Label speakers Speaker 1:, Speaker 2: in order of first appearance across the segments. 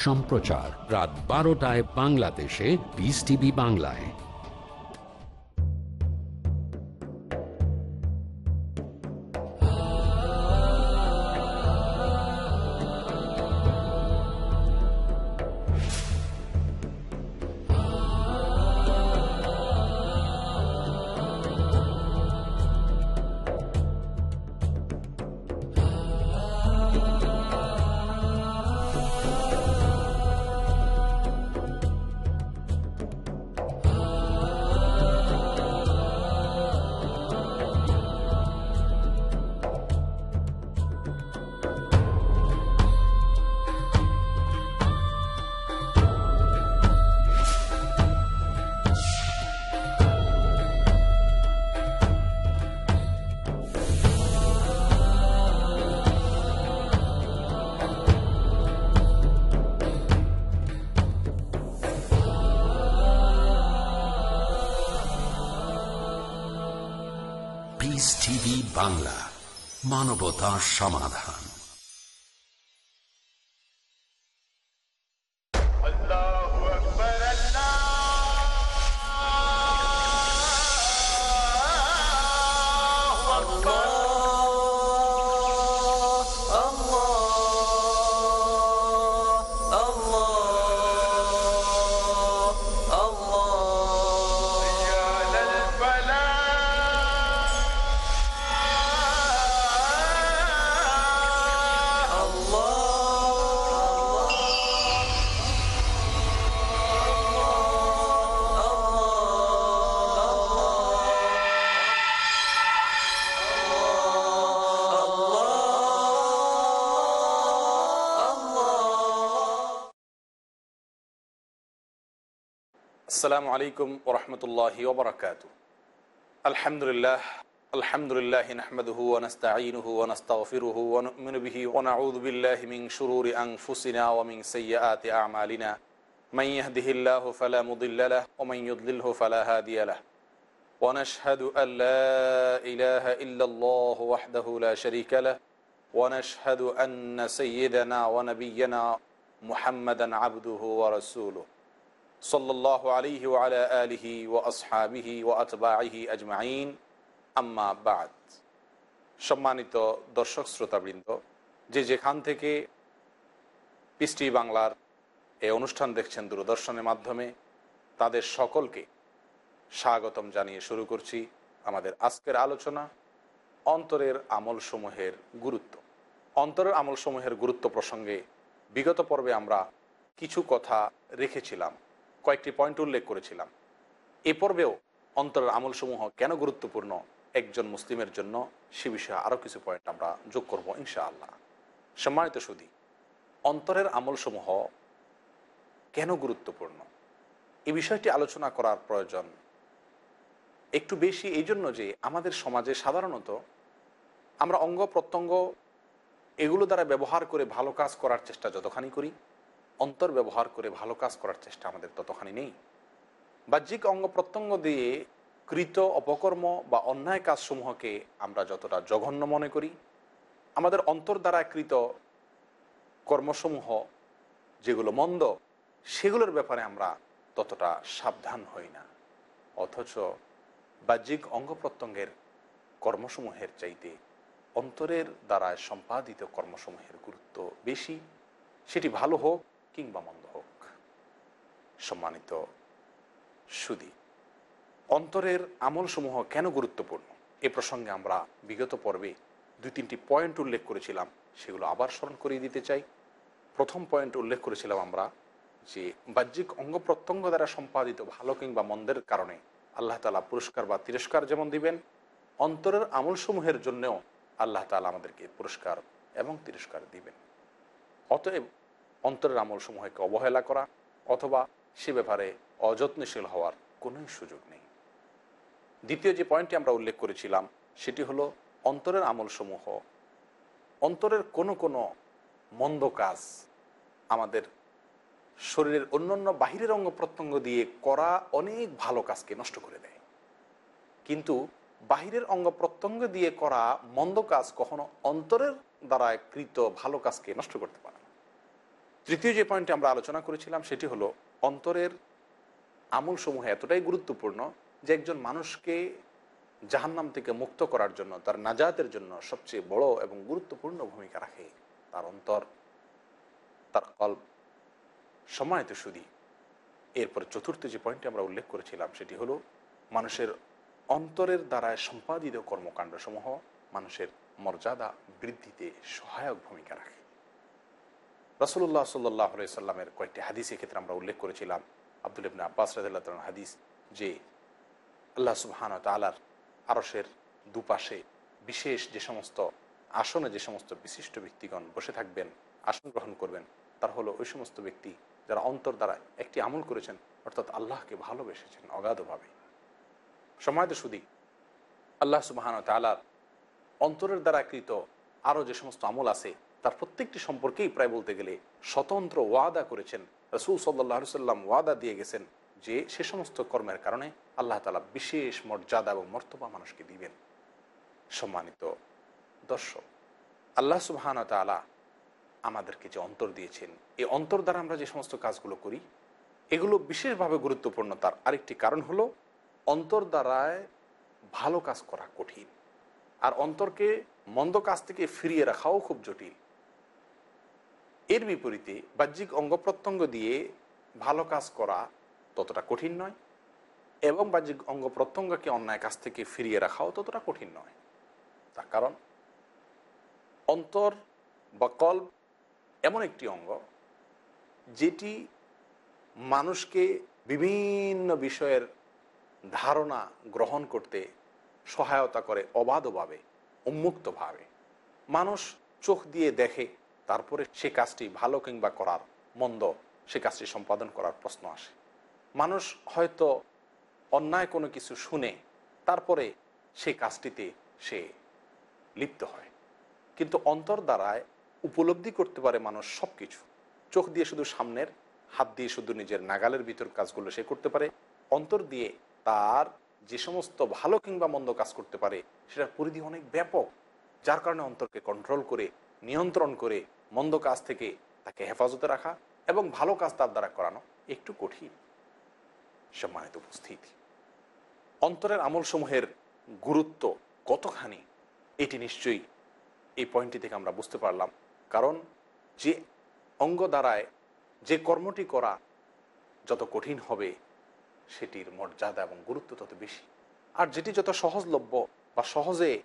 Speaker 1: সম্প্রচার রাত বারোটায় বাংলাদেশে বিস টিভি বাংলায়। বাংলা মানবতা সমাধান।
Speaker 2: আসসালামু আলাইকুম ওরহমতুল্লাহি ওবরাকাত আলহামদুলিল্লাহ আলহামদুলিল্লাহ নাহমদহু ওনস্তাইনুহু ওনস্তাগফিরুহু ওয়ানুমিনু বিহি ওয়া নাউযু বিল্লাহি মিন শুরুরি আনফুসিনা ওয়া মিন সাইয়্যাতি আমালিনা মান ইয়াহদিহিল্লাহু ফালা মুদিল্লা লাহু ওয়া মান ইউদ্লিলহু ফালা হাদিয়া লাহু ওয়া নাশহাদু আল লা ইলাহা ইল্লাল্লাহু ওয়াহদাহু লা শারীকা লাহু ওয়া নাশহাদু আন্না সাইয়্যিদানা ওয়া নাবিয়্যানা মুহাম্মাদান আবদুহু ওয়া রাসূলুহু আলিহি আলিহি বাদ। সম্মানিত দর্শক শ্রোতাবৃন্দ, যে যেখান থেকে পৃষ্টি বাংলার এই অনুষ্ঠান দেখছেন দূরদর্শনের মাধ্যমে, তাদের সকলকে স্বাগতম জানিয়ে শুরু করছি আমাদের আজকের আলোচনা অন্তরের আমলসমূহের গুরুত্ব। অন্তরের আমলসমূহের গুরুত্ব প্রসঙ্গে বিগত পর্বে আমরা কিছু কথা রেখেছিলাম। কয়েকটি পয়েন্ট উল্লেখ করেছিলাম। এ পর্বেও অন্তরের আমলসমূহ কেন গুরুত্বপূর্ণ একজন মুসলিমের জন্য, সে বিষয়ে আরও কিছু পয়েন্ট আমরা যোগ করব ইনশাআল্লাহ। সম্মানিত সুদী অন্তরের আমলসমূহ কেন গুরুত্বপূর্ণ? এই বিষয়টি আলোচনা করার প্রয়োজন একটু বেশি এই জন্য যে আমাদের সমাজে সাধারণত আমরা অঙ্গ প্রত্যঙ্গ এগুলো দ্বারা ব্যবহার করে ভালো কাজ করার চেষ্টা যতখানি করি অন্তর ব্যবহার করে ভালো কাজ করার চেষ্টা আমাদের ততখানি নেই। বাহ্যিক অঙ্গ প্রত্যঙ্গ দিয়ে কৃত অপকর্ম বা অন্যায় কাজসমূহকে আমরা যতটা জঘন্য মনে করি, আমাদের অন্তর দ্বারা কৃত কর্মসমূহ যেগুলো মন্দ, সেগুলোর ব্যাপারে আমরা ততটা সাবধান হই না। অথচ বাহ্যিক অঙ্গ প্রত্যঙ্গের কর্মসমূহের চাইতে অন্তরের দ্বারা সম্পাদিত কর্মসমূহের গুরুত্ব বেশি। সেটি ভালো হোক কিংবা মন্দ হোক। সম্মানিত সুদী, অন্তরের আমলসমূহ কেন গুরুত্বপূর্ণ? এ প্রসঙ্গে আমরা বিগত পর্বে দুই তিনটি পয়েন্ট উল্লেখ করেছিলাম, সেগুলো আবার স্মরণ করিয়ে দিতে চাই। প্রথম পয়েন্ট উল্লেখ করেছিলাম আমরা যে বাহ্যিক অঙ্গ প্রত্যঙ্গ দ্বারা সম্পাদিত ভালো কিংবা মন্দের কারণে আল্লাহ তালা পুরস্কার বা তিরস্কার যেমন দিবেন, অন্তরের আমলসমূহের জন্যও আল্লাহ তালা আমাদেরকে পুরস্কার এবং তিরস্কার দিবেন। অতএব অন্তরের আমলসমূহকে অবহেলা করা অথবা সে ব্যাপারে অযত্নশীল হওয়ার কোনোই সুযোগ নেই। দ্বিতীয় যে পয়েন্টটি আমরা উল্লেখ করেছিলাম, সেটি হলো অন্তরের আমলসমূহ। অন্তরের কোনো কোনো মন্দ কাজ আমাদের শরীরের অন্যান্য বাহিরের অঙ্গ প্রত্যঙ্গ দিয়ে করা অনেক ভালো কাজকে নষ্ট করে দেয়। কিন্তু বাহিরের অঙ্গ প্রত্যঙ্গ দিয়ে করা মন্দ কাজ কখনো অন্তরের দ্বারা কৃত ভালো কাজকে নষ্ট করতে পারে তৃতীয় যে পয়েন্টে আমরা আলোচনা করেছিলাম সেটি হলো অন্তরের আমলসমূহ এতটাই গুরুত্বপূর্ণ যে একজন মানুষকে জাহান্নাম থেকে মুক্ত করার জন্য, তার নাজাতের জন্য সবচেয়ে বড় এবং গুরুত্বপূর্ণ ভূমিকা রাখে তার অন্তর, তার কল্প, সময়ত শুধু। এরপর চতুর্থ যে পয়েন্টটি আমরা উল্লেখ করেছিলাম সেটি হলো মানুষের অন্তরের দ্বারায় সম্পাদিত কর্মকাণ্ডসমূহ মানুষের মর্যাদা বৃদ্ধিতে সহায়ক ভূমিকা রাখে। রসুল্লাহ সাল্লাহ সাল্লামের কয়েকটি হাদিস ক্ষেত্রে আমরা উল্লেখ করেছিলাম। আব্দুল ইবনা আব্বাস তাআলার হাদিস যে আল্লাহ সুবহান তালার আরসের দুপাশে বিশেষ যে সমস্ত আসনে যে সমস্ত বিশিষ্ট ব্যক্তিগণ বসে থাকবেন, আসন গ্রহণ করবেন, তার হলো ওই সমস্ত ব্যক্তি যারা অন্তর দ্বারা একটি আমল করেছেন, অর্থাৎ আল্লাহকে ভালোবেসেছেন অগাধভাবে। সময়ত শুধু আল্লাহ সুবাহান তালার অন্তরের দ্বারা কৃত আরও যে সমস্ত আমল আছে তার প্রত্যেকটি সম্পর্কেই প্রায় বলতে গেলে স্বতন্ত্র ওয়াদা করেছেন। রসুল সাল্লাহ সাল্লাম ওয়াদা দিয়ে গেছেন যে সে সমস্ত কর্মের কারণে আল্লাহ তালা বিশেষ মর্যাদা এবং মর্তবা মানুষকে দিবেন। সম্মানিত দর্শক, আল্লাহ সুবাহান তালা আমাদেরকে যে অন্তর দিয়েছেন, এই অন্তর দ্বারা আমরা যে সমস্ত কাজগুলো করি, এগুলো বিশেষভাবে গুরুত্বপূর্ণ। তার আরেকটি কারণ হলো অন্তর দ্বারায় ভালো কাজ করা কঠিন। আর অন্তরকে মন্দ কাজ থেকে ফিরিয়ে রাখাও খুব জটিল। এর বিপরীতে বাহ্যিক অঙ্গ প্রত্যঙ্গ দিয়ে ভালো কাজ করা ততটা কঠিন নয় এবং বাহ্যিক অঙ্গ প্রত্যঙ্গকে অন্যায় কাছ থেকে ফিরিয়ে রাখাও ততটা কঠিন নয়। তার কারণ, অন্তর বা কল্প এমন একটি অঙ্গ যেটি মানুষকে বিভিন্ন বিষয়ের ধারণা গ্রহণ করতে সহায়তা করে, অবাধভাবে, উন্মুক্তভাবে। মানুষ চোখ দিয়ে দেখে তারপরে সে কাজটি ভালো কিংবা করার, মন্দ সে কাজটি সম্পাদন করার প্রশ্ন আসে। মানুষ হয়তো অন্যায় কোনো কিছু শুনে তারপরে সেই কাজটিতে সে লিপ্ত হয়। কিন্তু অন্তর দ্বারায় উপলব্ধি করতে পারে মানুষ সব কিছু চোখ দিয়ে শুধু সামনের, হাত দিয়ে শুধু নিজের নাগালের ভিতর কাজগুলো সে করতে পারে। অন্তর দিয়ে তার যে সমস্ত ভালো কিংবা মন্দ কাজ করতে পারে, সেটার পরিধি অনেক ব্যাপক, যার কারণে অন্তরকে কন্ট্রোল করে নিয়ন্ত্রণ করে মন্দ কাজ থেকে তাকে হেফাজতে রাখা এবং ভালো কাজ তার দ্বারা করানো একটু কঠিন। সম্মানিত উপস্থিতি, অন্তরের আমলসমূহের গুরুত্ব কতখানি, এটি নিশ্চয়ই এই পয়েন্টটি থেকে আমরা বুঝতে পারলাম। কারণ যে অঙ্গ দ্বারায় যে কর্মটি করা যত কঠিন হবে, সেটির মর্যাদা এবং গুরুত্ব তত বেশি। আর যেটি যত সহজলভ্য বা সহজে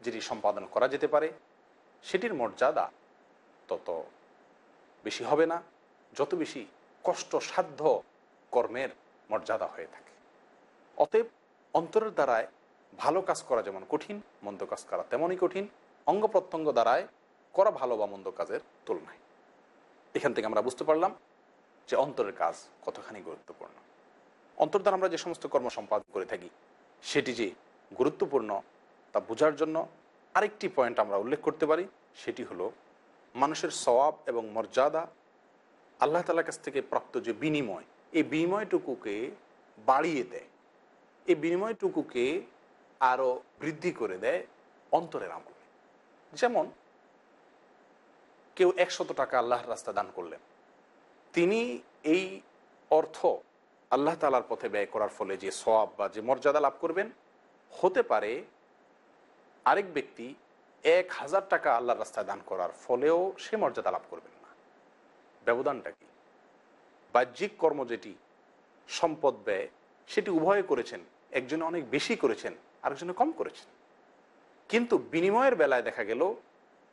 Speaker 2: যেটি সম্পাদন করা যেতে পারে সেটির মর্যাদা তত বেশি হবে না, যত বেশি কষ্টসাধ্য কর্মের মর্যাদা হয়ে থাকে। অতএব অন্তরের দ্বারায় ভালো কাজ করা যেমন কঠিন, মন্দ কাজ করা তেমনই কঠিন, অঙ্গ প্রত্যঙ্গ দ্বারায় করা ভালো বা মন্দ কাজের তুলনায়। এখান থেকে আমরা বুঝতে পারলাম যে অন্তরের কাজ কতখানি গুরুত্বপূর্ণ। অন্তর দ্বারা আমরা যে সমস্ত কর্ম সম্পাদন করে থাকি, সেটি যে গুরুত্বপূর্ণ তা বোঝার জন্য আরেকটি পয়েন্ট আমরা উল্লেখ করতে পারি, সেটি হলো মানুষের সওয়াব এবং মর্যাদা আল্লাহ তালার কাছ থেকে প্রাপ্ত যে বিনিময়, এই বিনিময়টুকুকে বাড়িয়ে দেয়। এই বিনিময়টুকুকে আরও বৃদ্ধি করে দেয় অন্তরের আমলে। যেমন, কেউ একশত টাকা আল্লাহর রাস্তা দান করলেন, তিনি এই অর্থ আল্লাহ তালার পথে ব্যয় করার ফলে যে সব বা যে মর্যাদা লাভ করবেন, হতে পারে আরেক ব্যক্তি এক হাজার টাকা আল্লাহর রাস্তায় দান করার ফলেও সে মর্যাদা লাভ করবেন না। ব্যবধানটা কি? বাহ্যিক কর্ম যেটি সম্পদ ব্যয়, সেটি উভয়ে করেছেন, একজনে অনেক বেশি করেছেন, আরেকজনে কম করেছেন। কিন্তু বিনিময়ের বেলায় দেখা গেল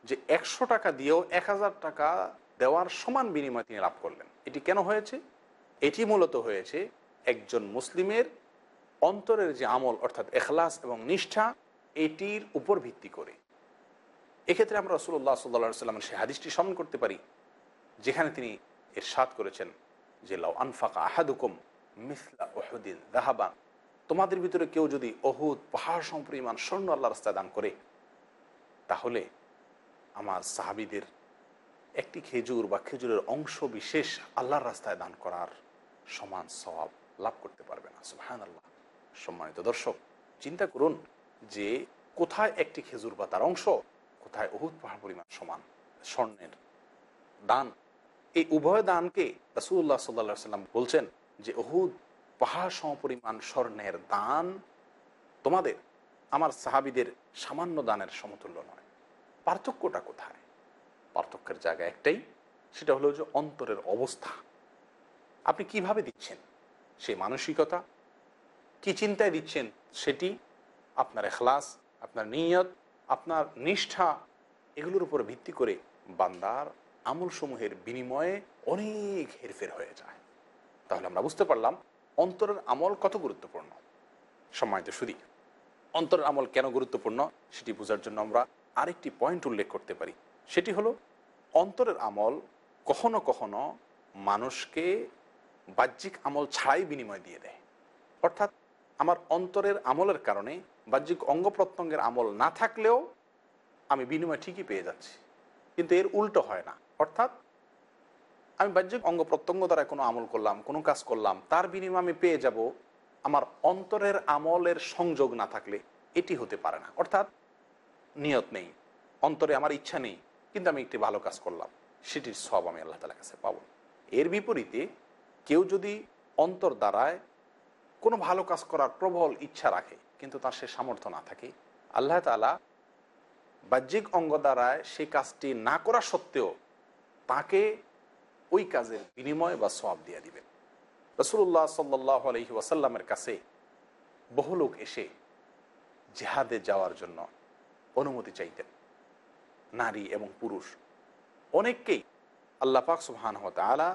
Speaker 2: যে একশো টাকা দিয়েও এক হাজার টাকা দেওয়ার সমান বিনিময় তিনি লাভ করলেন। এটি কেন হয়েছে? এটি মূলত হয়েছে একজন মুসলিমের অন্তরের যে আমল, অর্থাৎ এখলাস এবং নিষ্ঠা এটির উপর ভিত্তি করে। এক্ষেত্রে আমরা রসুল্লাহ সাল্লা সাল্লামের সে হাদিসটি স্মরণ করতে পারি, যেখানে তিনি এর সাত করেছেন যে, লাউ আনফাকা আহাদুকুম মিসলা ওহুদ্দিন দাহাবা। তোমাদের ভিতরে কেউ যদি অহুদ পাহাড় সম্পরিমাণ স্বর্ণ আল্লাহ রাস্তায় দান করে, তাহলে আমার সাহাবিদের একটি খেজুর বা খেজুরের অংশ বিশেষ আল্লাহর রাস্তায় দান করার সমান স্বভাব লাভ করতে পারবে না। সুহান আল্লাহ সম্মানিত দর্শক, চিন্তা করুন যে কোথায় একটি খেজুর বা তার অংশ, কোথায় অহুত পাহাড় পরিমাণ সমান, স্বর্ণের দান। এই উভয় দানকে রাসুল্লাহ সাল্লা সাল্লাম বলছেন যে অহুদ পাহাড় সমপরিমাণ স্বর্ণের দান তোমাদের, আমার সাহাবিদের সামান্য দানের সমতুল্য নয়। পার্থক্যটা কোথায়? পার্থক্যের জায়গা একটাই, সেটা হলো যে অন্তরের অবস্থা। আপনি কীভাবে দিচ্ছেন? সেই মানসিকতা? কি চিন্তায় দিচ্ছেন? সেটি আপনার এখলাস, আপনার নিয়ত, আপনার নিষ্ঠা, এগুলোর উপর ভিত্তি করে বান্দার আমলসমূহের বিনিময়ে অনেক হেরফের হয়ে যায়। তাহলে আমরা বুঝতে পারলাম অন্তরের আমল কত গুরুত্বপূর্ণ। সম্মানিত শুধু অন্তরের আমল কেন গুরুত্বপূর্ণ সেটি বোঝার জন্য আমরা আরেকটি পয়েন্ট উল্লেখ করতে পারি। সেটি হলো, অন্তরের আমল কখনো কখনো মানুষকে বাহ্যিক আমল ছাড়াই বিনিময় দিয়ে দেয়। অর্থাৎ আমার অন্তরের আমলের কারণে, বাহ্যিক অঙ্গ প্রত্যঙ্গের আমল না থাকলেও আমি বিনিময় ঠিকই পেয়ে যাচ্ছি। কিন্তু এর উল্টো হয় না। অর্থাৎ আমি বাহ্যিক অঙ্গ প্রত্যঙ্গ দ্বারা কোনো আমল করলাম, কোনো কাজ করলাম, তার বিনিময়ে আমি পেয়ে যাব আমার অন্তরের আমলের সংযোগ না থাকলে এটি হতে পারে না। অর্থাৎ নিয়ত নেই, অন্তরে আমার ইচ্ছা নেই, কিন্তু আমি একটি ভালো কাজ করলাম, সেটির সব আমি আল্লাহ তালার কাছে পাবো। এর বিপরীতে কেউ যদি অন্তর দ্বারায় কোনো ভালো কাজ করার প্রবল ইচ্ছা রাখে, কিন্তু তার সে সামর্থ্য না থাকে। আল্লাহ তালা বাহ্যিক অঙ্গ দ্বারায় সেই কাজটি না করা সত্ত্বেও তাকে ওই কাজের বিনিময় বা সব দিয়ে দিবেন। রসুল্লাহ সাল্লাহ আলহি ওয়াসাল্লামের কাছে বহু লোক এসে জেহাদে যাওয়ার জন্য অনুমতি চাইতেন। নারী এবং পুরুষ। অনেককেই আল্লাহ পাক সুবহান আলা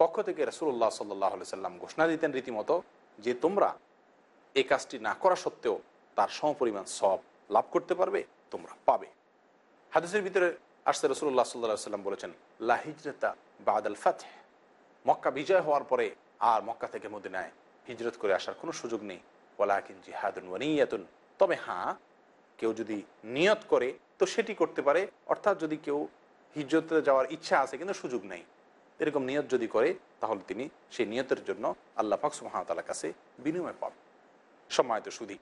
Speaker 2: পক্ষ থেকে রসুল্লাহ সাল্লাহ সাল্লাম ঘোষণা দিতেন রীতিমতো যে তোমরা এই কাজটি না করা সত্ত্বেও তার সমপরিমাণ সব লাভ করতে পারবে, তোমরা পাবে। হাদিসের ভিতরে আসতে রসুল্লাহ সাল্লাহ সাল্লাম বলেছেন লাহিজরতা বাদাল ফাতে মক্কা বিজয় হওয়ার পরে আর মক্কা থেকে মদিনায় হিজরত করে আসার কোনো সুযোগ নেই। ওলাকিন জিহাদুন ওয়ানিয়াতুন তবে হ্যাঁ কেউ যদি নিয়ত করে তো সেটি করতে পারে, অর্থাৎ যদি কেউ হিজরতে যাওয়ার ইচ্ছা আছে কিন্তু সুযোগ নেই। এরকম নিয়ত যদি করে, তাহলে তিনি সেই নিয়তের জন্য আল্লাহ ফাকস মহাতালার কাছে বিনিময় পান। সম্মানিত সুধী,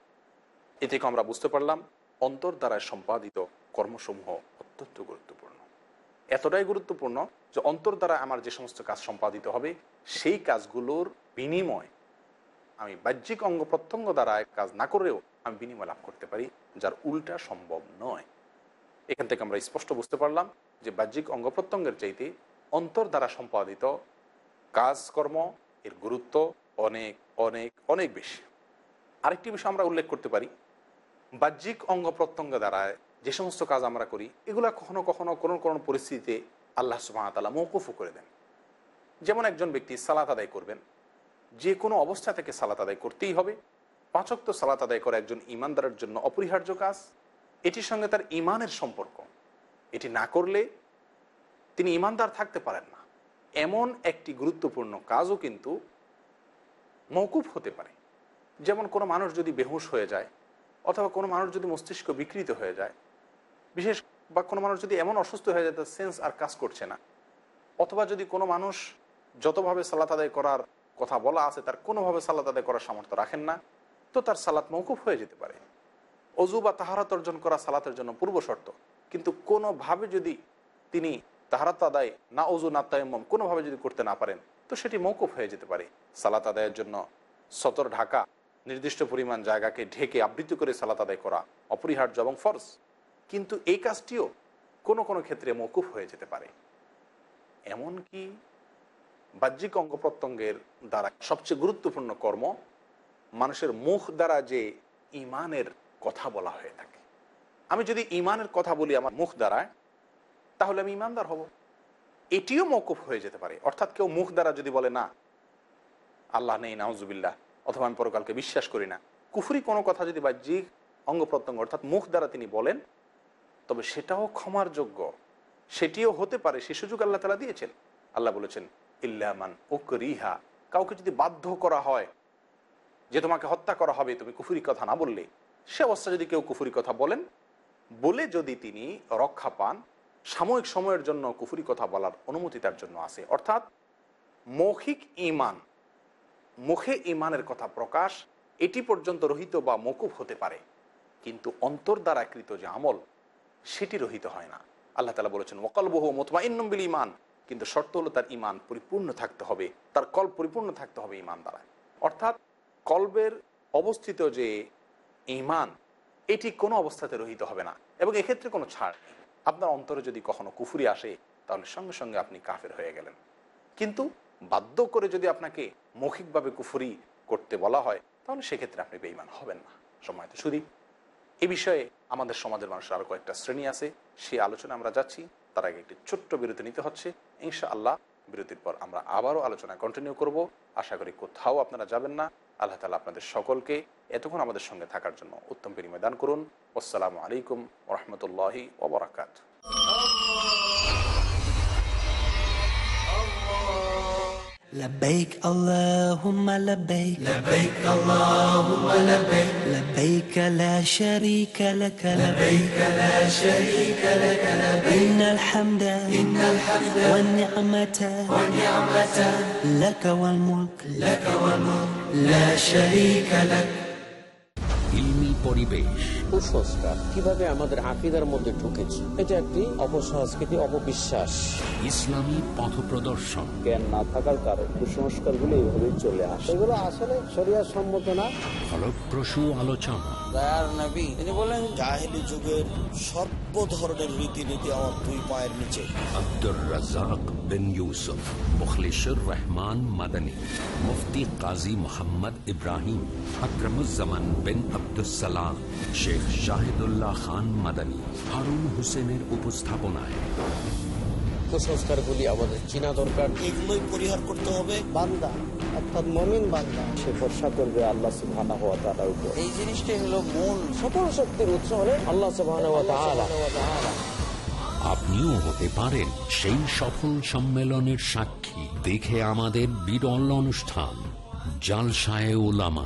Speaker 2: এ থেকে আমরা বুঝতে পারলাম অন্তর দ্বারা সম্পাদিত কর্মসমূহ অত্যন্ত গুরুত্বপূর্ণ। এতটাই গুরুত্বপূর্ণ যে অন্তর দ্বারা আমার যে সমস্ত কাজ সম্পাদিত হবে, সেই কাজগুলোর বিনিময় আমি বাহ্যিক অঙ্গ প্রত্যঙ্গ দ্বারা কাজ না করেও আমি বিনিময় লাভ করতে পারি, যার উল্টা সম্ভব নয়। এখান থেকে আমরা স্পষ্ট বুঝতে পারলাম যে বাহ্যিক অঙ্গ প্রত্যঙ্গের চাইতে অন্তর দ্বারা সম্পাদিত কাজকর্ম এর গুরুত্ব অনেক অনেক অনেক বেশি। আরেকটি বিষয় আমরা উল্লেখ করতে পারি, বাহ্যিক অঙ্গ প্রত্যঙ্গ দ্বারা যে সমস্ত কাজ আমরা করি, এগুলো কখনো কখনো কোনো কোনো পরিস্থিতিতে আল্লাহ সুবাহতালা মৌকুফও করে দেন। যেমন একজন ব্যক্তি সালাত আদায় করবেন, যে কোনো অবস্থা থেকে সালাত আদায় করতেই হবে। পাঁচক্ত সালাত আদায় করা একজন ইমানদারের জন্য অপরিহার্য কাজ। এটির সঙ্গে তার ইমানের সম্পর্ক। এটি না করলে তিনি ইমানদার থাকতে পারেন না। এমন একটি গুরুত্বপূর্ণ কাজও কিন্তু মৌকুফ হতে পারে। যেমন কোনো মানুষ যদি বেহুশ হয়ে যায় অথবা কোনো মানুষ যদি মস্তিষ্ক বিকৃত হয়ে যায়, বিশেষ বা কোনো মানুষ যদি এমন অসুস্থ হয়ে যায় তার সেন্স আর কাজ করছে না, অথবা যদি কোনো মানুষ যতভাবে সালাত আদায় করার কথা বলা আছে তার কোনোভাবে সালাত আদায় করার সামর্থ্য রাখেন না, তো তার সালাত মৌকুফ হয়ে যেতে পারে। অজু বা তাহারাত অর্জন করা সালাতের জন্য পূর্ব শর্ত। কিন্তু কোনোভাবে যদি তিনি তাহারাত আদায় না অজু না তাইম্মম কোনোভাবে যদি করতে না পারেন, তো সেটি মৌকুফ হয়ে যেতে পারে। সালাত আদায়ের জন্য সতর ঢাকা, নির্দিষ্ট পরিমাণ জায়গাকে ঢেকে আবৃত্তি করে সালাত আদায় করা অপরিহার্য এবং ফরজ। কিন্তু এই কাজটিও কোনো কোনো ক্ষেত্রে মৌকুফ হয়ে যেতে পারে। এমনকি বাহ্যিক অঙ্গ প্রত্যঙ্গের দ্বারা সবচেয়ে গুরুত্বপূর্ণ কর্ম মানুষের মুখ দ্বারা যে ইমানের কথা বলা হয়ে থাকে। আমি যদি ইমানের কথা বলি আমার মুখ দ্বারায় তাহলে আমি ইমানদার হব। এটিও মৌকুফ হয়ে যেতে পারে। অর্থাৎ কেউ মুখ দ্বারা যদি বলে, না, আল্লাহ নেই, নাউজুবিল্লাহ, অথবা আমি পরকালকে বিশ্বাস করি না। কুফুরি কোনো কথা যদি বাহ্যিক অঙ্গ প্রত্যঙ্গ, অর্থাৎ মুখ দ্বারা তিনি বলেন, তবে সেটাও ক্ষমার যোগ্য। সেটিও হতে পারে, সে সুযোগ আল্লাহ তালা দিয়েছেন। আল্লাহ বলেছেন ইল্লামান রিহা কাউকে যদি বাধ্য করা হয় যে তোমাকে হত্যা করা হবে, তুমি কুফুরি কথা না বললে, সে অবস্থা যদি কেউ কুফুরি কথা বলেন, বলে যদি তিনি রক্ষা পান সাময়িক সময়ের জন্য কুফুরি কথা বলার অনুমতি তার জন্য আছে। অর্থাৎ, মৌখিক ইমান মুখে ইমানের কথা প্রকাশ, এটি পর্যন্ত রহিত বা মকুব হতে পারে। কিন্তু অন্তর দ্বারা কৃত যে আমল, সেটি রহিত হয় না। আল্লাহ তালা বলেছেন ওকাল বহু মতমা ইন্নবিল ইমান কিন্তু শর্ত হলো তার ইমান পরিপূর্ণ থাকতে হবে, তার কল পরিপূর্ণ থাকতে হবে ইমান দ্বারা। অর্থাৎ কলবের অবস্থিত যে ইমান এটি কোনো অবস্থাতে রহিত হবে না এবং এক্ষেত্রে কোনো ছাড় নেই। আপনার অন্তরে যদি কখনো কুফুরি আসে, তাহলে সঙ্গে সঙ্গে আপনি কাফের হয়ে গেলেন। কিন্তু বাধ্য করে যদি আপনাকে মৌখিকভাবে কুফুরি করতে বলা হয়, তাহলে সেক্ষেত্রে আপনি বেইমান হবেন না। সময় তো শুধু এ বিষয়ে আমাদের সমাজের মানুষের আরও কয়েকটা শ্রেণি আছে। সেই আলোচনা আমরা যাচ্ছি। তার আগে একটি ছোট্ট বিরতি নিতে হচ্ছে। ইনশা আল্লাহ বিরতির পর আমরা আবারও আলোচনা কন্টিনিউ করব। আশা করি কোথাও আপনারা যাবেন না। আল্লাহ তালা আপনাদের সকলকে এতক্ষণ আমাদের সঙ্গে থাকার জন্য উত্তম বিনিময় দান করুন আসসালামু আলাইকুম রহমতুল্লাহি ওবরাকাত
Speaker 3: لبيك اللهم لبيك لبيك اللهم لبيك لبيك لا شريك لك لبيك لا شريك لك لبيك إن الحمد إن الحمد والنعمة والنعمة لك والملك لك والملك لا شريك لك
Speaker 1: ইলমি পরিবেশ
Speaker 4: কুসংস্কার। কীভাবে আমাদের আকিদার মধ্যে ঢুকেছে? এটা একটি অপসংস্কৃতি অপবিশ্বাস।
Speaker 1: ইসলামী পথ প্রদর্শন।
Speaker 4: জ্ঞান না থাকার কারণে কুসংস্কারগুলো এইভাবে চলে আসে। এগুলো আসলে শরিয়া সম্মত না।
Speaker 1: ফলপ্রসূ আলোচনা।
Speaker 5: দয়ার নবী তিনি বলেন জাহেলি যুগের সর্ব ধরনের রীতিনীতি আমার দুই পায়ের নিচে।
Speaker 1: আব্দুর রাজাক বিন ইউসুফ মুখলিসুর রহমান মাদানী মুফতি কাজী মোহাম্মদ ইব্রাহিম আকরমুজ্জামান বিন আব্দুসালাম শেখ শাহিদুল্লাহ খান মাদানী হারুন হোসেনের উপস্থাপনায়।
Speaker 4: কুসংস্কার গুলি আমাদের চিনা দরকার।
Speaker 5: এগুলোই পরিহার করতে হবে।
Speaker 4: বান্দা অর্থাৎ মমিন বান্দা সে ভরসা করবে আল্লাহ সুবহানাহু ওয়া তাআলার উপর।
Speaker 5: এই জিনিসটাই হলো মূল।
Speaker 4: সকল শক্তির উৎস হলে আল্লাহ সুবহানাহু ওয়া তাআলা।
Speaker 1: আপনিও হতে পারেন সেই সফল সম্মেলনের সাক্ষী। দেখে আমাদের বিরল অনুষ্ঠান জালসায় ওলামা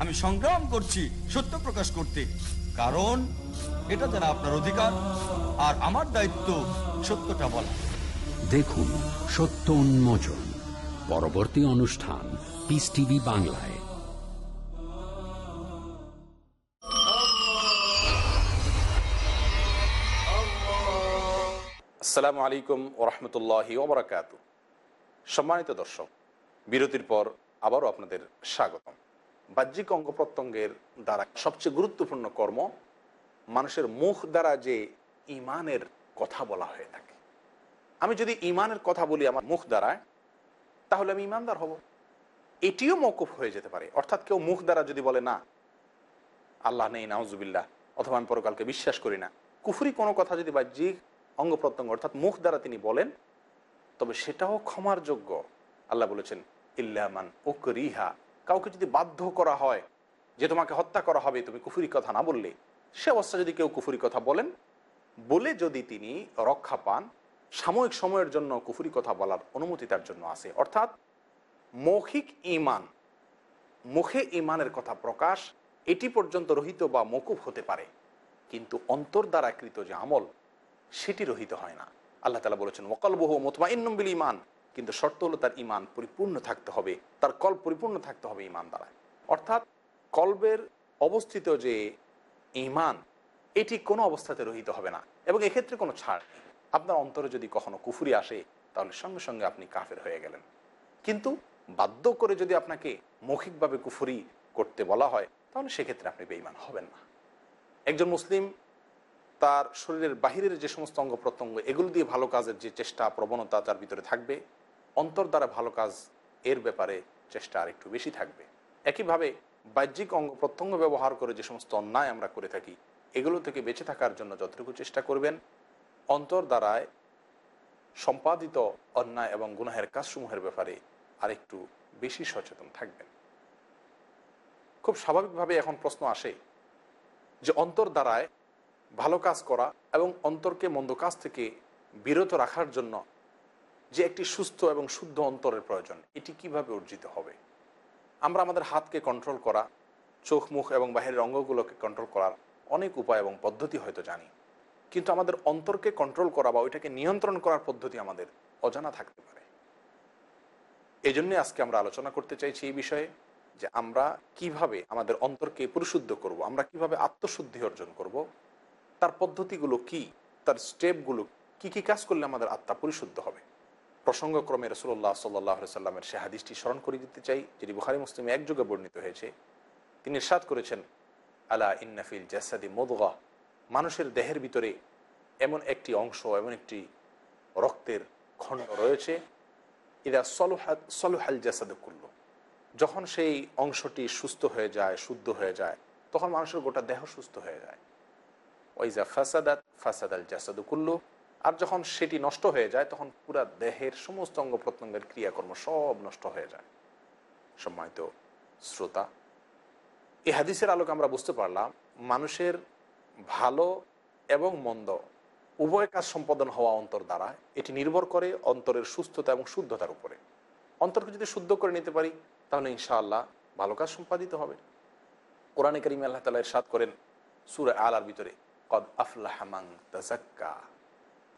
Speaker 6: আমি সংগ্রাম করছি সত্য প্রকাশ করতে। কারণ এটা যারা আপনার অধিকার আর আমার দায়িত্ব সত্যটা বলা।
Speaker 1: দেখুন সত্য উন্মোচন পরবর্তী অনুষ্ঠান পিস টিভি বাংলায়।
Speaker 2: আসসালামু আলাইকুম ওরহমতুল্লাহি ওবরাকাত। সম্মানিত দর্শক বিরতির পর আবারও আপনাদের স্বাগতম। বাহ্যিক অঙ্গ প্রত্যঙ্গের দ্বারা সবচেয়ে গুরুত্বপূর্ণ কর্ম মানুষের মুখ দ্বারা যে ইমানের কথা বলা হয়ে থাকে। আমি যদি ইমানের কথা বলি আমার মুখ দ্বারায় তাহলে আমি ইমানদার হব। এটিও মৌকুফ হয়ে যেতে পারে। অর্থাৎ কেউ মুখ দ্বারা যদি বলে, না, আল্লাহ নেই, নাউজুবিল্লাহ, অথবা আমি পরকালকে বিশ্বাস করি না। কুফুরি কোনো কথা যদি বাহ্যিক অঙ্গ প্রত্যঙ্গ অর্থাৎ মুখ দ্বারা তিনি বলেন, তবে সেটাও ক্ষমার যোগ্য। আল্লাহ বলেছেন ইল্লামান রিহা কাউকে যদি বাধ্য করা হয় যে তোমাকে হত্যা করা হবে, তুমি কুফুরি কথা না বললে, সে অবস্থা যদি কেউ কুফুরি কথা বলেন, বলে যদি তিনি রক্ষা পান, সাময়িক সময়ের জন্য কুফুরি কথা বলার অনুমতি তার জন্য আছে। অর্থাৎ মৌখিক ইমান মুখে ইমানের কথা প্রকাশ, এটি পর্যন্ত রহিত বা মকুব হতে পারে। কিন্তু অন্তর দ্বারা কৃত যে আমল, সেটি রহিত হয় না। আল্লাহ তালা বলেছেন ওকলবহ মোতমা ইন্নবিল ইমান কিন্তু শর্ত হলো তার ইমান পরিপূর্ণ থাকতে হবে, তার কল পরিপূর্ণ থাকতে হবে ইমান দ্বারা। অর্থাৎ কলবের অবস্থিত যে ইমান এটি কোনো অবস্থাতে রহিত হবে না এবং এক্ষেত্রে কোনো ছাড় নেই। আপনার অন্তরে যদি কখনো কুফুরি আসে, তাহলে সঙ্গে সঙ্গে আপনি কাফের হয়ে গেলেন। কিন্তু বাধ্য করে যদি আপনাকে মৌখিকভাবে কুফুরি করতে বলা হয়, তাহলে সেক্ষেত্রে আপনি বেইমান হবেন না। একজন মুসলিম তার শরীরের বাহিরের যে সমস্ত অঙ্গ প্রত্যঙ্গ, এগুলো দিয়ে ভালো কাজের যে চেষ্টা, প্রবণতা তার ভিতরে থাকবে। অন্তর দ্বারা ভালো কাজ এর ব্যাপারে চেষ্টা আর একটু বেশি থাকবে। একইভাবে বাহ্যিক অঙ্গ প্রত্যঙ্গ ব্যবহার করে যে সমস্ত অন্যায় আমরা করে থাকি, এগুলো থেকে বেঁচে থাকার জন্য যতটুকু চেষ্টা করবেন, অন্তর দ্বারায় সম্পাদিত অন্যায় এবং গুনাহের কাজসমূহের ব্যাপারে আরেকটু বেশি সচেতন থাকবেন। খুব স্বাভাবিকভাবে এখন প্রশ্ন আসে যে অন্তর দ্বারায় ভালো কাজ করা এবং অন্তরকে মন্দ কাজ থেকে বিরত রাখার জন্য যে একটি সুস্থ এবং শুদ্ধ অন্তরের প্রয়োজন, এটি কীভাবে অর্জিত হবে? আমরা আমাদের হাতকে কন্ট্রোল করা, চোখ, মুখ এবং বাহিরের অঙ্গগুলোকে কন্ট্রোল করার অনেক উপায় এবং পদ্ধতি হয়তো জানি। কিন্তু আমাদের অন্তরকে কন্ট্রোল করা বা ওইটাকে নিয়ন্ত্রণ করার পদ্ধতি আমাদের অজানা থাকতে পারে। এই জন্যে আজকে আমরা আলোচনা করতে চাইছি এই বিষয়ে যে আমরা কীভাবে আমাদের অন্তরকে পরিশুদ্ধ করব, আমরা কীভাবে আত্মশুদ্ধি অর্জন করব, তার পদ্ধতিগুলো কি, তার স্টেপগুলো কি কি কাজ করলে আমাদের আত্মা পরিশুদ্ধ হবে? প্রসঙ্গক্রমে রসুল্লাহ সাল্লাহ সাল্লামের সে হাদিসটি স্মরণ করে দিতে চাই, যেটি বুখারি মুসলিমে একযোগে বর্ণিত হয়েছে। তিনি ইরশাদ করেছেন, আলা ইন্নাফিল জাসাদি মোদগা মানুষের দেহের ভিতরে এমন একটি অংশ, এমন একটি রক্তের খণ্ড রয়েছে এরা সলুহাত সলুহাল করল যখন সেই অংশটি সুস্থ হয়ে যায়, শুদ্ধ হয়ে যায়, তখন মানুষের গোটা দেহ সুস্থ হয়ে যায়। ওইজা ফাসাদাত ফাসাদ আল কুল্লু আর যখন সেটি নষ্ট হয়ে যায়, তখন পুরা দেহের সমস্ত অঙ্গ প্রত্যঙ্গের ক্রিয়াকর্ম সব নষ্ট হয়ে যায়। সম্মানিত শ্রোতা, এই হাদিসের আলোকে আমরা বুঝতে পারলাম, মানুষের ভালো এবং মন্দ উভয় কাজ সম্পাদন হওয়া অন্তর দ্বারা এটি নির্ভর করে অন্তরের সুস্থতা এবং শুদ্ধতার উপরে। অন্তরকে যদি শুদ্ধ করে নিতে পারি, তাহলে ইনশাআল্লাহ ভালো কাজ সম্পাদিত হবে। কোরআনে করিম আল্লাহ তালা সাদ করেন, সুর আলার ভিতরে, কদ তাজাক্কা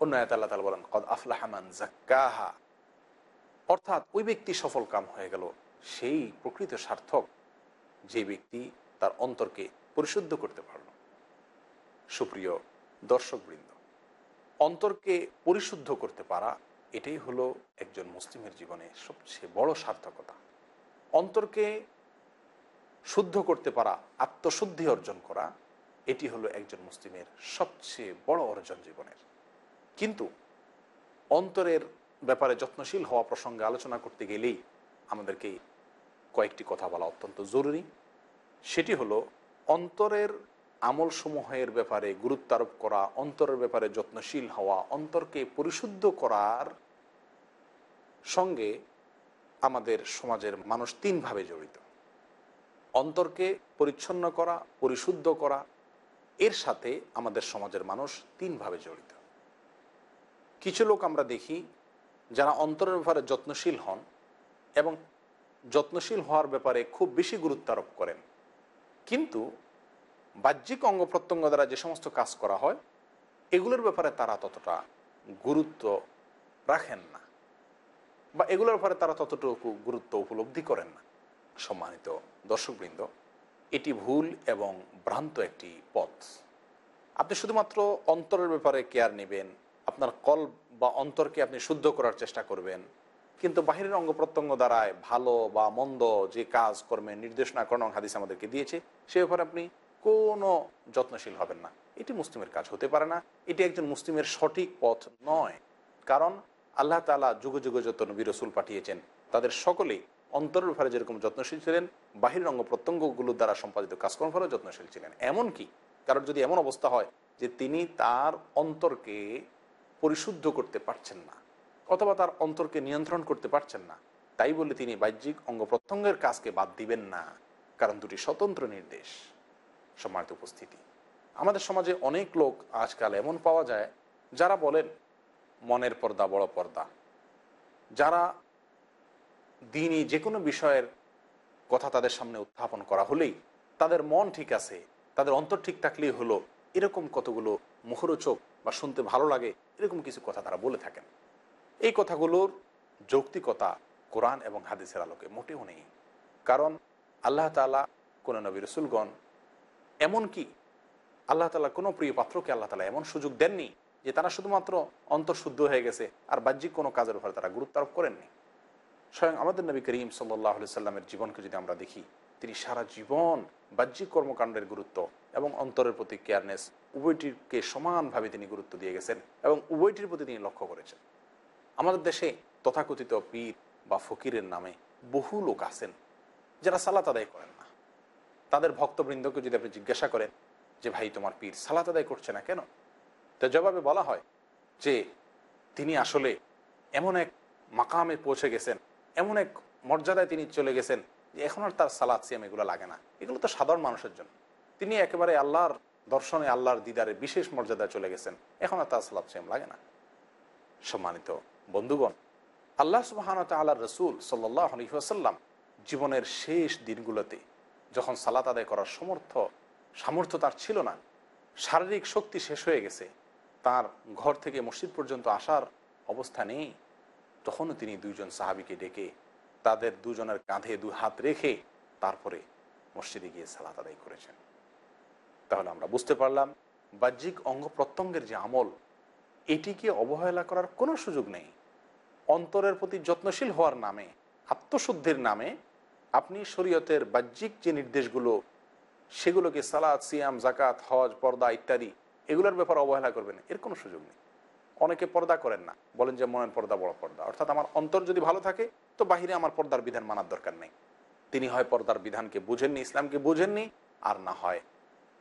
Speaker 2: অন্য আয়াত আল্লাহ তালা বলেন, কদ আফলাহমান জাক্কাহা অর্থাৎ ওই ব্যক্তি সফল কাম হয়ে গেল। সেই প্রকৃত সার্থক যে ব্যক্তি তার অন্তরকে পরিশুদ্ধ করতে পারল। সুপ্রিয় দর্শকবৃন্দ, অন্তরকে পরিশুদ্ধ করতে পারা এটাই হলো একজন মুসলিমের জীবনে সবচেয়ে বড় সার্থকতা। অন্তরকে শুদ্ধ করতে পারা, আত্মশুদ্ধি অর্জন করা, এটি হলো একজন মুসলিমের সবচেয়ে বড় অর্জন জীবনের। কিন্তু অন্তরের ব্যাপারে যত্নশীল হওয়া প্রসঙ্গে আলোচনা করতে গেলেই আমাদেরকে কয়েকটি কথা বলা অত্যন্ত জরুরি। সেটি হলো, অন্তরের আমলসমূহের ব্যাপারে গুরুত্ব আরোপ করা, অন্তরের ব্যাপারে যত্নশীল হওয়া, অন্তরকে পরিশুদ্ধ করার সঙ্গে আমাদের সমাজের মানুষ তিনভাবে জড়িত। অন্তরকে পরিচ্ছন্ন করা, পরিশুদ্ধ করা, এর সাথে আমাদের সমাজের মানুষ তিনভাবে জড়িত। কিছু লোক আমরা দেখি যারা অন্তরের ব্যাপারে যত্নশীল হন এবং যত্নশীল হওয়ার ব্যাপারে খুব বেশি গুরুত্ব আরোপ করেন। কিন্তু বাহ্যিক অঙ্গ প্রত্যঙ্গ দ্বারা যে সমস্ত কাজ করা হয়, এগুলোর ব্যাপারে তারা ততটা গুরুত্ব রাখেন না বা এগুলোর ব্যাপারে তারা ততটুকু গুরুত্ব উপলব্ধি করেন না। সম্মানিত দর্শকবৃন্দ, এটি ভুল এবং ভ্রান্ত একটি পথ। আপনি শুধুমাত্র অন্তরের ব্যাপারে কেয়ার নেবেন আপনার কল বা অন্তরকে আপনি শুদ্ধ করার চেষ্টা করবেন। কিন্তু বাহিরের অঙ্গ প্রত্যঙ্গ দ্বারায় ভালো বা মন্দ যে কাজ কর্মে নির্দেশনা করণ হাদিস আমাদেরকে দিয়েছে, সে ব্যাপারে আপনি কোনো যত্নশীল হবেন না। এটি মুসলিমের কাজ হতে পারে না। এটি একজন মুসলিমের সঠিক পথ নয়। কারণ আল্লাহ তালা যুগে যুগে যত নবী রসুল পাঠিয়েছেন, তাদের সকলেই অন্তরের ব্যাপারে যেরকম যত্নশীল ছিলেন বাহির অঙ্গ প্রত্যঙ্গগুলোর দ্বারা সম্পাদিত কাজকর্ম ফলেও যত্নশীল ছিলেন। এমনকি কারণ যদি এমন অবস্থা হয় যে তিনি তার অন্তরকে পরিশুদ্ধ করতে পারছেন না অথবা তার অন্তরকে নিয়ন্ত্রণ করতে পারছেন না। তাই বলে তিনি বাহ্যিক অঙ্গ প্রত্যঙ্গের কাজকে বাদ দিবেন না, কারণ দুটি স্বতন্ত্র নির্দেশ। সম্মানিত উপস্থিতি, আমাদের সমাজে অনেক লোক আজকাল এমন পাওয়া যায় যারা বলেন, মনের পর্দা বড় পর্দা। যারা দিনই যে কোনো বিষয়ের কথা তাদের সামনে উত্থাপন করা হলেই তাদের মন ঠিক আছে, তাদের অন্তর ঠিক থাকলেই হলো, এরকম কতগুলো মুখরোচক বা শুনতে ভালো লাগে, এরকম কিছু কথা তারা বলে থাকেন। এই কথাগুলোর যৌক্তিকতা কোরআন এবং হাদিসের আলোকে মোটেও নেই। কারণ আল্লাহ তালা কোনো নবী রসুলগণ এমনকি আল্লাহ তালা কোনো প্রিয় পাত্রকে আল্লাহ তালা এমন সুযোগ দেননি যে তারা শুধুমাত্র অন্তঃশুদ্ধ হয়ে গেছে আর বাহ্যিক কোনো কাজের উপরে তারা গুরুত্ব আরোপ করেননি। স্বয়ং আমাদের নবী করিম সাল্লাহ সাল্লামের জীবনকে যদি আমরা দেখি, তিনি সারা জীবন বাহ্যিক কর্মকাণ্ডের গুরুত্ব এবং অন্তরের প্রতি কেয়ারনেস উভয়টিকে সমানভাবে তিনি গুরুত্ব দিয়ে গেছেন এবং উভয়টির প্রতি তিনি লক্ষ্য করেছেন। আমাদের দেশে তথাকথিত পীর বা ফকিরের নামে বহু লোক আছেন যারা সালাত আদায় করেন না। তাদের ভক্তবৃন্দকে যদি আপনি জিজ্ঞাসা করেন যে, ভাই, তোমার পীর সালাত আদায় করছে না কেন? তো জবাবে বলা হয় যে, তিনি আসলে এমন এক মাকামে পৌঁছে গেছেন, এমন এক মর্যাদায় তিনি চলে গেছেন যে, এখন আর তার সালাদ সিয়াম এগুলো লাগে না। এগুলো তো সাধারণ মানুষের জন্য। তিনি একেবারে আল্লাহর দর্শনে আল্লাহর দিদারে বিশেষ মর্যাদা চলে গেছেন। এখন আর তার সালাদ সিয়াম লাগে না। সম্মানিত বন্ধুগণ, আল্লাহ সুবাহান তাল্লাহ রসুল সাল্লাহ জীবনের শেষ দিনগুলোতে যখন সালাত আদায় করার সমর্থ, সামর্থ্য তার ছিল না, শারীরিক শক্তি শেষ হয়ে গেছে, তার ঘর থেকে মসজিদ পর্যন্ত আসার অবস্থা নেই, তখনও তিনি দুইজন সাহাবিকে ডেকে তাদের দুজনের কাঁধে দু হাত রেখে তারপরে মসজিদে গিয়ে সালাত আদায় করেছেন। তাহলে আমরা বুঝতে পারলাম বাহ্যিক অঙ্গ প্রত্যঙ্গের যে আমল, এটিকে অবহেলা করার কোনো সুযোগ নেই। অন্তরের প্রতি যত্নশীল হওয়ার নামে, আত্মশুদ্ধির নামে আপনি শরীয়তের বাহ্যিক যে নির্দেশগুলো, সেগুলোকে সালাদ সিয়াম জাকাত হজ, পর্দা ইত্যাদি, এগুলোর ব্যাপারে অবহেলা করবেন, এর কোনো সুযোগ নেই। অনেকে পর্দা করেন না, বলেন যে মনের পর্দা বড় পর্দা। অর্থাৎ আমার অন্তর যদি ভালো থাকে, তো বাহিরে আমার পর্দার বিধান মানার দরকার নেই। তিনি হয় পর্দার বিধানকে বুঝেননি, ইসলামকে বুঝেননি, আর না হয়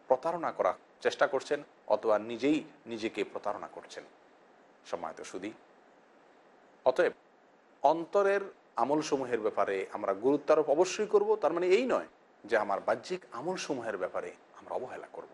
Speaker 2: প্রতারণা করার চেষ্টা করছেন অথবা নিজেই নিজেকে প্রতারণা করছেন সময় তো শুধু অতএব অন্তরের আমলসমূহের ব্যাপারে আমরা গুরুত্ব আরোপ অবশ্যই করব, তার মানে এই নয় যে আমার বাহ্যিক আমলসমূহের ব্যাপারে আমরা অবহেলা করব।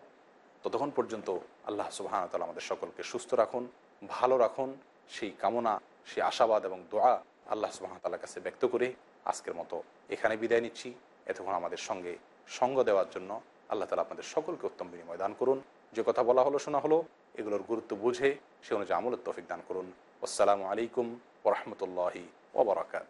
Speaker 2: ততক্ষণ পর্যন্ত আল্লাহ সুবাহ তালা আমাদের সকলকে সুস্থ রাখুন, ভালো রাখুন, সেই কামনা, সেই আশাবাদ এবং দোয়া আল্লাহ সুবাহ তালার কাছে ব্যক্ত করে আজকের মতো এখানে বিদায় নিচ্ছি এতক্ষণ আমাদের সঙ্গে সঙ্গ দেওয়ার জন্য আল্লাহ তালা আপনাদের সকলকে উত্তম বিনিময় দান করুন। যে কথা বলা হলো, শোনা হলো, এগুলোর গুরুত্ব বুঝে সে অনুযায়ী আমলের তফিক দান করুন। আসসালামু আলাইকুম ওরহমতুল্লাহি ওবরাকাত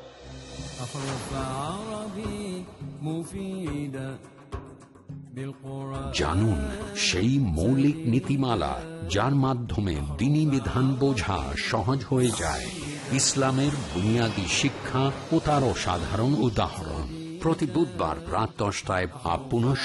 Speaker 1: জানুন সেই মৌলিক নীতিমালা যার মাধ্যমে দিনী বিধান বোঝা সহজ হয়ে যায়। ইসলামের বুনিয়াদী শিক্ষা ও তারও সাধারণ উদাহরণ। প্রতি বুধবার রাত দশটায় বা পুনঃ